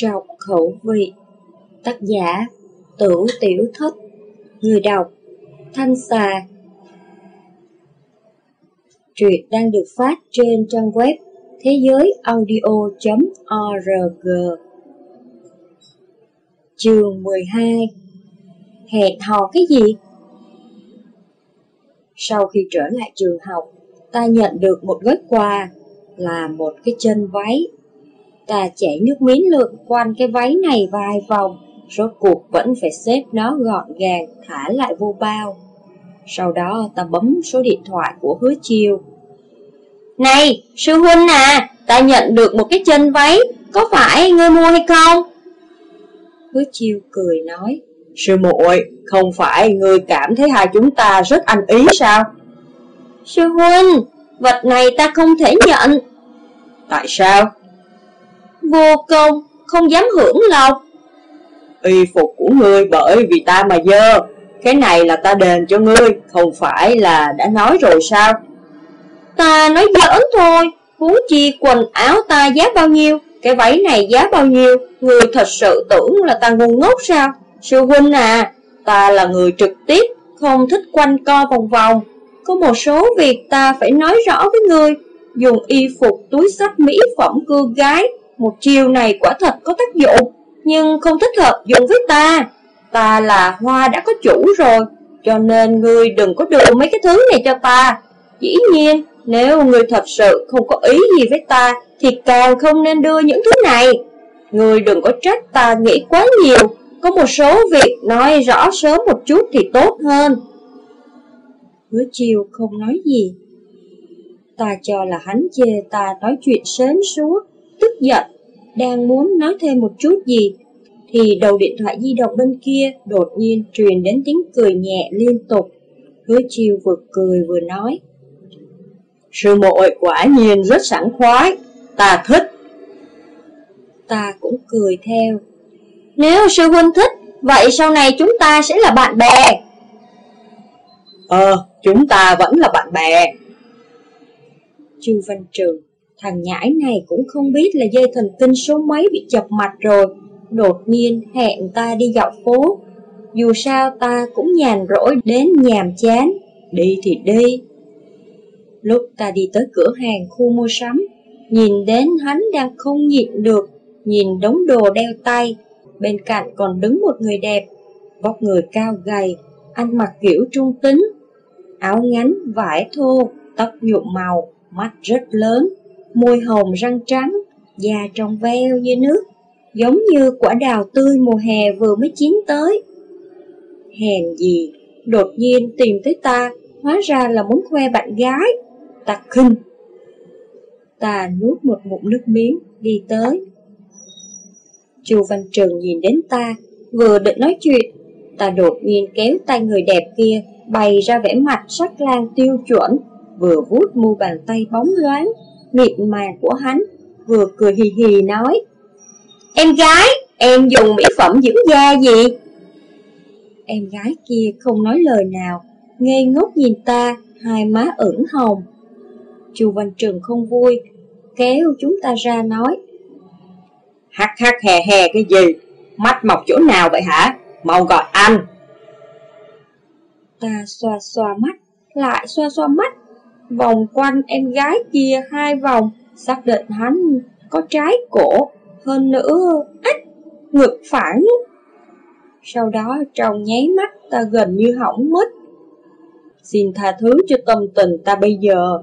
trọc khẩu vị. Tác giả Tửu Tiểu Thất Người đọc Thanh Xà. Truyện đang được phát trên trang web thế giới audio.org Trường 12 Hẹn hò cái gì? Sau khi trở lại trường học, ta nhận được một gói quà là một cái chân váy. Ta chảy nước miếng lượn quanh cái váy này vài vòng, rốt cuộc vẫn phải xếp nó gọn gàng, thả lại vô bao. Sau đó ta bấm số điện thoại của hứa chiêu. Này, sư huynh à, ta nhận được một cái chân váy, có phải ngươi mua hay không? Hứa chiêu cười nói. Sư muội, không phải ngươi cảm thấy hai chúng ta rất ăn ý sao? Sư huynh, vật này ta không thể nhận. Tại sao? Vô công, không dám hưởng lộc. Y phục của ngươi bởi vì ta mà dơ, cái này là ta đền cho ngươi, không phải là đã nói rồi sao? Ta nói giỡn thôi, huống chi quần áo ta giá bao nhiêu, cái váy này giá bao nhiêu, người thật sự tưởng là ta ngu ngốc sao? Sư huynh à, ta là người trực tiếp, không thích quanh co vòng vòng. Có một số việc ta phải nói rõ với ngươi, dùng y phục, túi sách, mỹ phẩm cưa gái, một chiêu này quả thật có tác dụng, nhưng không thích hợp dùng với ta. Ta là hoa đã có chủ rồi, cho nên ngươi đừng có đưa mấy cái thứ này cho ta. Dĩ nhiên, nếu ngươi thật sự không có ý gì với ta, thì càng không nên đưa những thứ này. Ngươi đừng có trách ta nghĩ quá nhiều, có một số việc nói rõ sớm một chút thì tốt hơn. Hứa chiều không nói gì. Ta cho là hắn chê ta nói chuyện sến suốt, tức giận, đang muốn nói thêm một chút gì, thì đầu điện thoại di động bên kia đột nhiên truyền đến tiếng cười nhẹ liên tục. Hứa chiêu vừa cười vừa nói. Sư muội quả nhiên rất sẵn khoái, ta thích. Ta cũng cười theo. Nếu sư huynh thích, vậy sau này chúng ta sẽ là bạn bè. Ờ, chúng ta vẫn là bạn bè. Chu Văn Trường Thằng nhãi này cũng không biết là dây thần kinh số mấy bị chập mạch rồi. Đột nhiên hẹn ta đi dạo phố. Dù sao ta cũng nhàn rỗi đến nhàm chán. Đi thì đi. Lúc ta đi tới cửa hàng khu mua sắm Nhìn đến hắn đang không nhịn được Nhìn đống đồ đeo tay. Bên cạnh còn đứng một người đẹp Vóc người cao gầy Ăn mặc kiểu trung tính. Áo ngắn, vải thô, tóc nhuộm màu, mắt rất lớn môi hồng răng trắng, da trong veo như nước, giống như quả đào tươi mùa hè vừa mới chín tới. Hèn gì, đột nhiên tìm tới ta, hóa ra là muốn khoe bạn gái. Ta khinh. Ta nuốt một ngụm nước miếng, đi tới. Chu Văn trường nhìn đến ta, vừa định nói chuyện, ta đột nhiên kéo tay người đẹp kia, bày ra vẻ mặt sắc lang tiêu chuẩn, vừa vuốt mu bàn tay bóng loáng, miệt mài của hắn, vừa cười hì hì nói Em gái, em dùng mỹ phẩm dưỡng da gì? Em gái kia không nói lời nào, ngây ngốc nhìn ta, hai má ửng hồng. Chu Văn trường không vui, kéo chúng ta ra nói Hắc hắc hè hè cái gì? Mắt mọc chỗ nào vậy hả? Mau gọi anh! Ta xoa xoa mắt, lại xoa xoa mắt, vòng quanh em gái kia hai vòng, xác định hắn có trái cổ, hơn nữa, ách, ngực phản. Sau đó trong nháy mắt ta gần như hỏng mất. Xin tha thứ cho tâm tình ta bây giờ.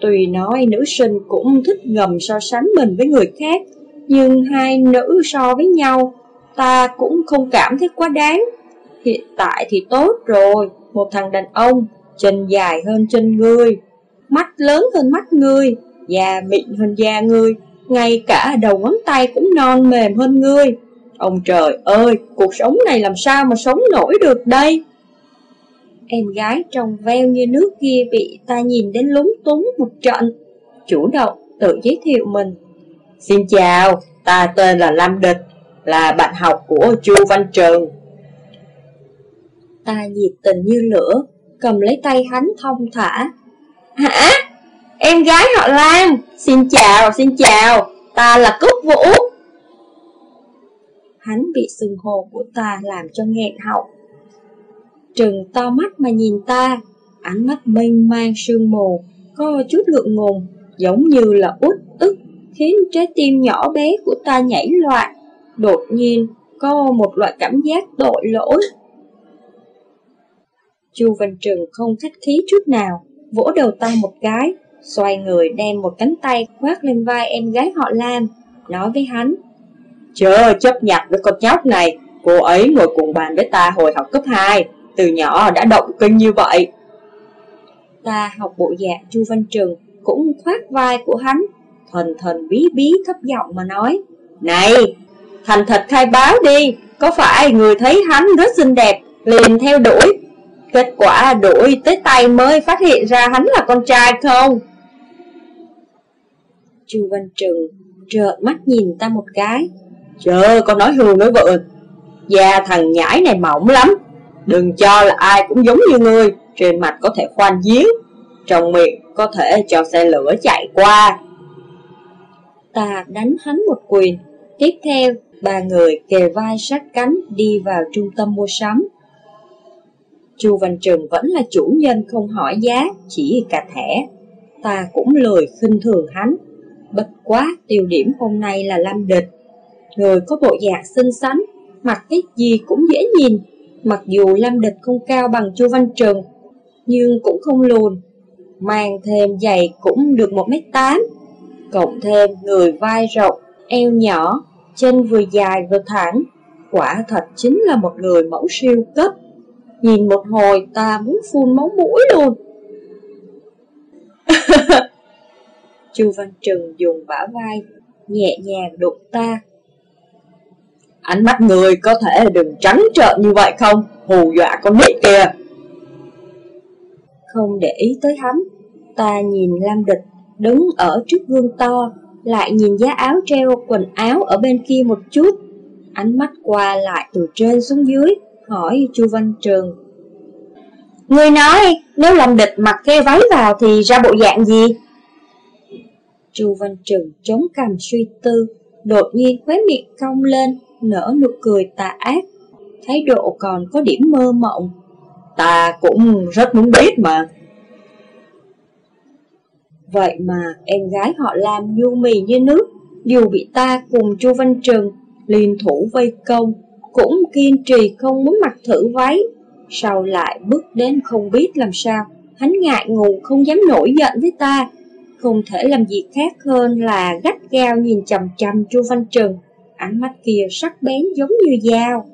Tùy nói nữ sinh cũng thích ngầm so sánh mình với người khác, nhưng hai nữ so với nhau, ta cũng không cảm thấy quá đáng. Hiện tại thì tốt rồi, một thằng đàn ông, chân dài hơn chân ngươi, mắt lớn hơn mắt ngươi, da mịn hơn da ngươi, ngay cả đầu ngón tay cũng non mềm hơn ngươi. Ông trời ơi, cuộc sống này làm sao mà sống nổi được đây? Em gái trong veo như nước kia bị ta nhìn đến lúng túng một trận, chủ động tự giới thiệu mình. Xin chào, ta tên là Lam Địch, là bạn học của Chu Văn Trường. Ta nhiệt tình như lửa, cầm lấy tay hắn thông thả, Hả? Em gái họ Lan Xin chào, xin chào Ta là Cúc Vũ Hắn bị sừng hồ của ta làm cho nghẹn họng. Trừng to mắt mà nhìn ta, ánh mắt mênh mang sương mù, có chút ngượng ngùng, giống như là út ức, khiến trái tim nhỏ bé của ta nhảy loạn. Đột nhiên, có một loại cảm giác tội lỗi. Chu Văn Trừng không khách khí chút nào, vỗ đầu ta một cái, xoay người đem một cánh tay khoác lên vai em gái họ Lam, nói với hắn. Chớ chấp nhặt với con nhóc này, cô ấy ngồi cùng bàn với ta hồi học cấp 2, từ nhỏ đã động kinh như vậy. Ta học bộ dạng Chu Văn Trừng cũng khoác vai của hắn, thần thần bí bí thấp giọng mà nói. Này, thành thật khai báo đi, có phải người thấy hắn rất xinh đẹp, liền theo đuổi? Kết quả đuổi tới tay mới phát hiện ra hắn là con trai không? Chu Văn Trừng trợn mắt nhìn ta một cái. Chờ con nói hương nói vợ, da thằng nhãi này mỏng lắm, đừng cho là ai cũng giống như ngươi, trên mặt có thể khoan giếng, trong miệng có thể cho xe lửa chạy qua. Ta đánh hắn một quyền, tiếp theo ba người kề vai sát cánh đi vào trung tâm mua sắm. Chu Văn trường vẫn là chủ nhân không hỏi giá, chỉ cả thẻ. Ta cũng lười khinh thường hắn. Bất quá tiêu điểm hôm nay là Lâm Địch. Người có bộ dạng xinh xắn, mặc cái gì cũng dễ nhìn. Mặc dù Lâm Địch không cao bằng Chu Văn trường nhưng cũng không lùn. Mang thêm giày cũng được 1m8. Cộng thêm người vai rộng, eo nhỏ, chân vừa dài vừa thẳng. Quả thật chính là một người mẫu siêu cấp. Nhìn một hồi ta muốn phun máu mũi luôn. Chu Văn Trừng dùng bả vai, nhẹ nhàng đụng ta. Ánh mắt người có thể đừng trắng trợn như vậy không? Hù dọa con nít kìa. Không để ý tới hắn, ta nhìn Lam Địch đứng ở trước gương to, lại nhìn giá áo treo quần áo ở bên kia một chút. Ánh mắt qua lại từ trên xuống dưới, hỏi Chu Văn Trường. Người nói, nếu làm địch mặc cái váy vào thì ra bộ dạng gì? Chu Văn Trường chống cằm suy tư, đột nhiên khóe miệng cong lên, nở nụ cười tà ác. Thái độ còn có điểm mơ mộng. Ta cũng rất muốn biết mà. Vậy mà em gái họ làm nhu mì như nước, dù bị ta cùng Chu Văn Trừng liên thủ vây công, cũng kiên trì không muốn mặc thử váy. Sau lại bước đến không biết làm sao, hắn ngại ngùng không dám nổi giận với ta, không thể làm gì khác hơn là gắt gao nhìn chầm chầm Chu Văn Trừng, ánh mắt kia sắc bén giống như dao.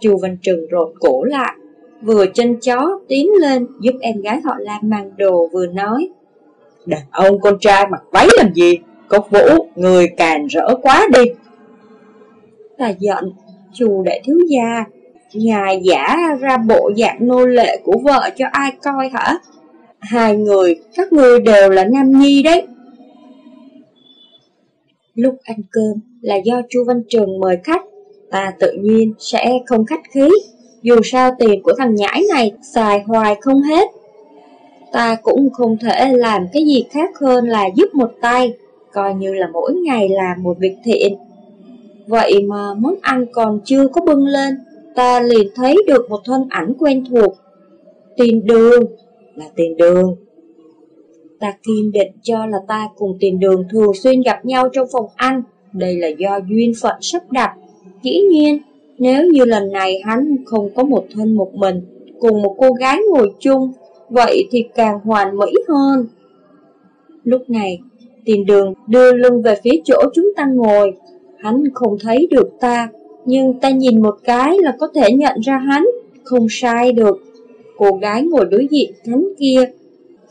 Chu Văn Trừng rột cổ lại, vừa chân chó tiến lên giúp em gái họ Lam mang đồ vừa nói. Đàn ông con trai mặc váy làm gì? Cốc vũ, người càn rỡ quá đi. Ta giận, chù đại thiếu gia, ngài giả ra bộ dạng nô lệ của vợ cho ai coi hả? Hai người, các người đều là nam nhi đấy. Lúc ăn cơm là do Chu Văn Trường mời khách, ta tự nhiên sẽ không khách khí. Dù sao tiền của thằng nhãi này xài hoài không hết. Ta cũng không thể làm cái gì khác hơn là giúp một tay, coi như là mỗi ngày làm một việc thiện. Vậy mà món ăn còn chưa có bưng lên, ta liền thấy được một thân ảnh quen thuộc. Tiền đường, là tiền đường. Ta kiên định cho là ta cùng tiền đường thường xuyên gặp nhau trong phòng ăn, đây là do duyên phận sắp đặt. Dĩ nhiên, nếu như lần này hắn không có một thân một mình, cùng một cô gái ngồi chung, vậy thì càng hoàn mỹ hơn. Lúc này, tiền đường đưa lưng về phía chỗ chúng ta ngồi, hắn không thấy được ta, nhưng ta nhìn một cái là có thể nhận ra hắn, không sai được. Cô gái ngồi đối diện cánh kia,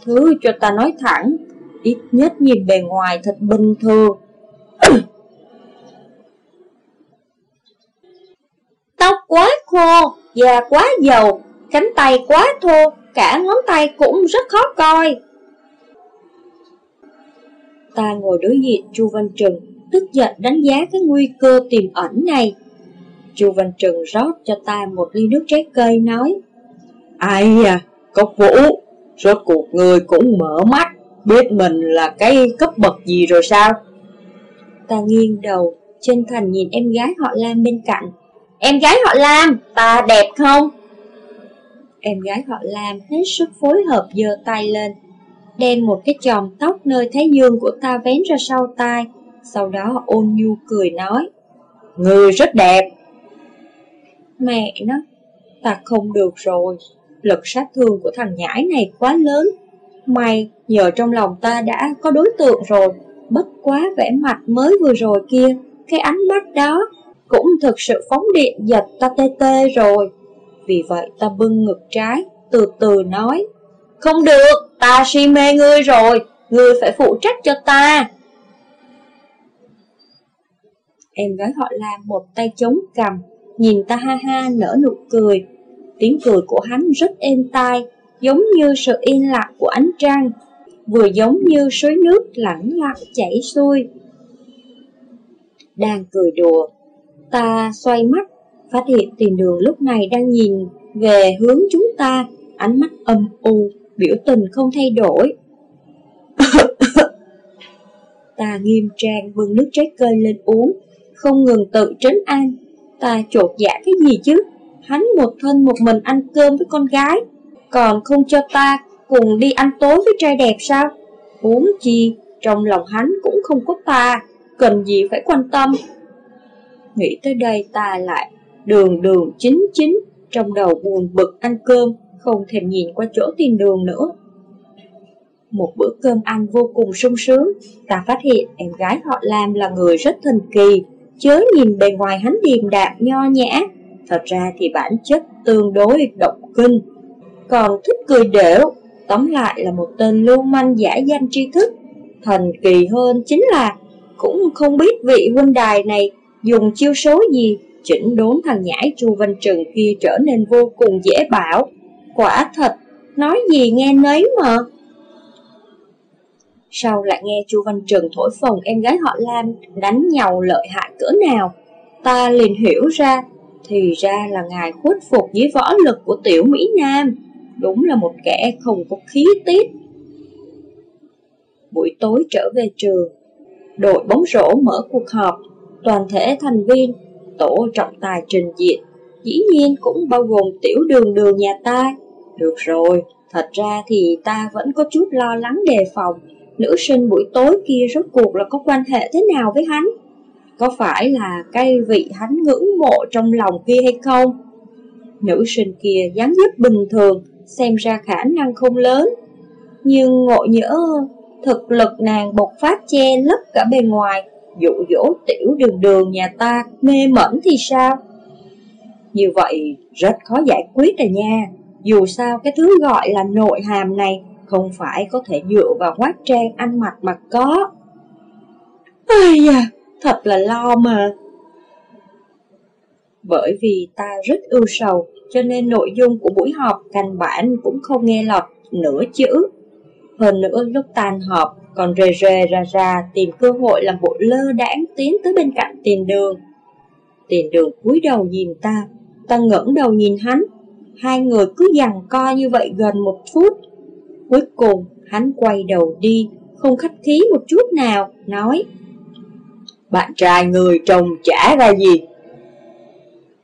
thứ cho ta nói thẳng, ít nhất nhìn bề ngoài thật bình thường. Tóc quá khô, da quá dầu, cánh tay quá thô, cả ngón tay cũng rất khó coi. Ta ngồi đối diện Chu Văn Trừng, tức giận đánh giá cái nguy cơ tiềm ẩn này. Chu Văn Trừng rót cho ta một ly nước trái cây nói Ai à, cốc vũ, rốt cuộc người cũng mở mắt, biết mình là cái cấp bậc gì rồi sao? Ta nghiêng đầu, chân thành nhìn em gái họ Lam bên cạnh. Em gái họ Lam, ta đẹp không? Em gái họ Lam hết sức phối hợp giơ tay lên, đem một cái chòm tóc nơi thái dương của ta vén ra sau tai, sau đó ôn nhu cười nói. Người rất đẹp. Mẹ nó, ta không được rồi, lực sát thương của thằng nhãi này quá lớn. May nhờ trong lòng ta đã có đối tượng rồi, bất quá vẻ mặt mới vừa rồi kia, cái ánh mắt đó cũng thực sự phóng điện giật ta tê tê rồi. Vì vậy ta bưng ngực trái, từ từ nói, Không được, ta si mê ngươi rồi, ngươi phải phụ trách cho ta. Em gái họ làm một tay chống cầm, nhìn ta ha ha nở nụ cười. Tiếng cười của hắn rất êm tai, giống như sự yên lặng của ánh trăng, vừa giống như suối nước lặng lặng chảy xuôi. Đang cười đùa, ta xoay mắt, phát hiện tiền đường lúc này đang nhìn về hướng chúng ta, ánh mắt âm u, biểu tình không thay đổi. ta nghiêm trang bưng nước trái cây lên uống, không ngừng tự trấn an. Ta chột dạ cái gì chứ? Hắn một thân một mình ăn cơm với con gái, còn không cho ta cùng đi ăn tối với trai đẹp sao? Huống chi, trong lòng hắn cũng không có ta, cần gì phải quan tâm. Nghĩ tới đây ta lại đường đường chính chính, trong đầu buồn bực ăn cơm, không thèm nhìn qua chỗ tiền đường nữa. Một bữa cơm ăn vô cùng sung sướng, ta phát hiện em gái họ Lam là người rất thần kỳ, chớ nhìn bề ngoài hắn điềm đạm nho nhã, thật ra thì bản chất tương đối độc kinh, còn thích cười đểu, tóm lại là một tên lưu manh giả danh tri thức. Thần kỳ hơn chính là cũng không biết vị huynh đài này dùng chiêu số gì chỉnh đốn thằng nhãi Chu Văn Trừng kia trở nên vô cùng dễ bảo. Quả thật, nói gì nghe nấy mà. Sau lại nghe Chu Văn Trừng thổi phồng em gái họ Lam đánh nhau lợi hại cỡ nào, ta liền hiểu ra, thì ra là ngài khuất phục với võ lực của tiểu Mỹ Nam, đúng là một kẻ không có khí tiết. Buổi tối trở về trường, đội bóng rổ mở cuộc họp, toàn thể thành viên, tổ trọng tài trình diện, dĩ nhiên cũng bao gồm tiểu đường đường nhà ta. Được rồi, thật ra thì ta vẫn có chút lo lắng đề phòng, nữ sinh buổi tối kia rốt cuộc là có quan hệ thế nào với hắn? Có phải là cái vị hắn ngưỡng mộ trong lòng kia hay không? Nữ sinh kia dáng dấp bình thường, xem ra khả năng không lớn. Nhưng ngộ nhỡ thực lực nàng bộc phát che lấp cả bề ngoài, dụ dỗ tiểu đường đường nhà ta mê mẩn thì sao? Như vậy rất khó giải quyết rồi nha. Dù sao cái thứ gọi là nội hàm này không phải có thể dựa vào hóa trang ăn mặc mà có. Ây da, thật là lo mà. Bởi vì ta rất ưu sầu, cho nên nội dung của buổi họp căn bản cũng không nghe lọt nửa chữ. Hơn nữa lúc tan họp còn rề rề ra ra tìm cơ hội làm bộ lơ đãng tiến tới bên cạnh tiền đường. Tiền đường cúi đầu nhìn ta, ta ngẩng đầu nhìn hắn. Hai người cứ giằng co như vậy gần một phút. Cuối cùng hắn quay đầu đi, không khách khí một chút nào, nói Bạn trai người trông trả ra gì?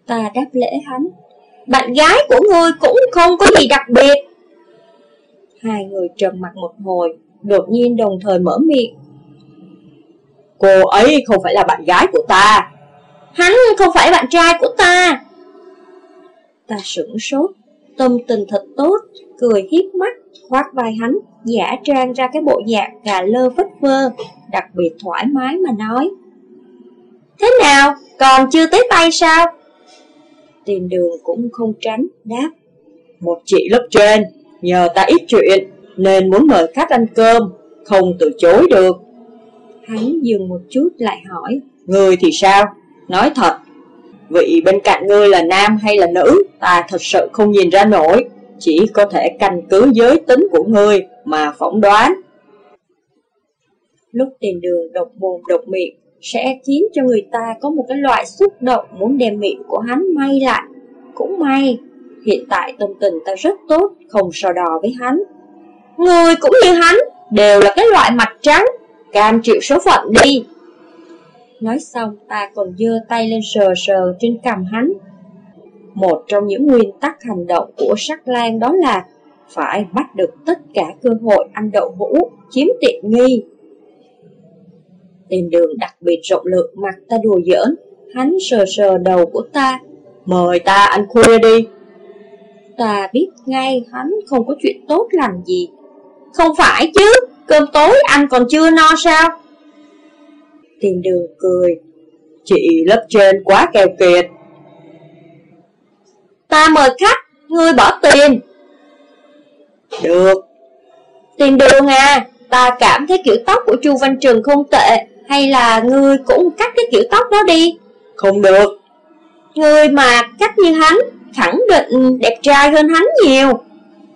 Ta đáp lễ hắn Bạn gái của ngươi cũng không có gì đặc biệt. Hai người trầm mặt một hồi Đột nhiên đồng thời mở miệng Cô ấy không phải là bạn gái của ta. Hắn không phải bạn trai của ta. Ta sửng sốt Tâm tình thật tốt Cười hiếp mắt Khoát vai hắn Giả trang ra cái bộ dạng gà lơ phất phơ Đặc biệt thoải mái mà nói. Thế nào? Còn chưa tới tay sao? Tiền đường cũng không tránh Đáp. Một chị lớp trên Nhờ ta ít chuyện Nên muốn mời khách ăn cơm Không từ chối được. Hắn dừng một chút lại hỏi. Người thì sao? Nói thật Vị bên cạnh ngươi là nam hay là nữ, Ta thật sự không nhìn ra nổi. Chỉ có thể căn cứ giới tính của ngươi Mà phỏng đoán. Lúc tiền đường độc mồm độc miệng, Sẽ khiến cho người ta có một cái loại xúc động Muốn đem miệng của hắn may lại. Cũng may, Hiện tại tâm tình ta rất tốt, Không so đò với hắn. Người cũng như hắn, Đều là cái loại mặt trắng. Cam chịu số phận đi. Nói xong ta còn dơ tay lên sờ sờ trên cằm hắn. Một trong những nguyên tắc hành động của sắc lan đó là phải bắt được tất cả cơ hội ăn đậu hũ, chiếm tiện nghi. Tìm đường đặc biệt rộng lượng mặt ta đùa giỡn, hắn sờ sờ đầu của ta. Mời ta ăn khuya đi. Ta biết ngay hắn không có chuyện tốt làm gì. Không phải chứ, cơm tối anh còn chưa no sao? Tìm đường cười. Chị lớp trên quá keo kiệt. Ta mời khách, ngươi bỏ tiền. Được. Tiền đường à, ta cảm thấy kiểu tóc của Chu Văn Trường không tệ, hay là ngươi cũng cắt cái kiểu tóc đó đi? Không được. Ngươi mà cắt như hắn, khẳng định đẹp trai hơn hắn nhiều.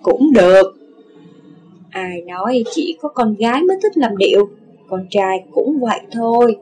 Cũng được. Ai nói chỉ có con gái mới thích làm điệu, con trai cũng vậy thôi.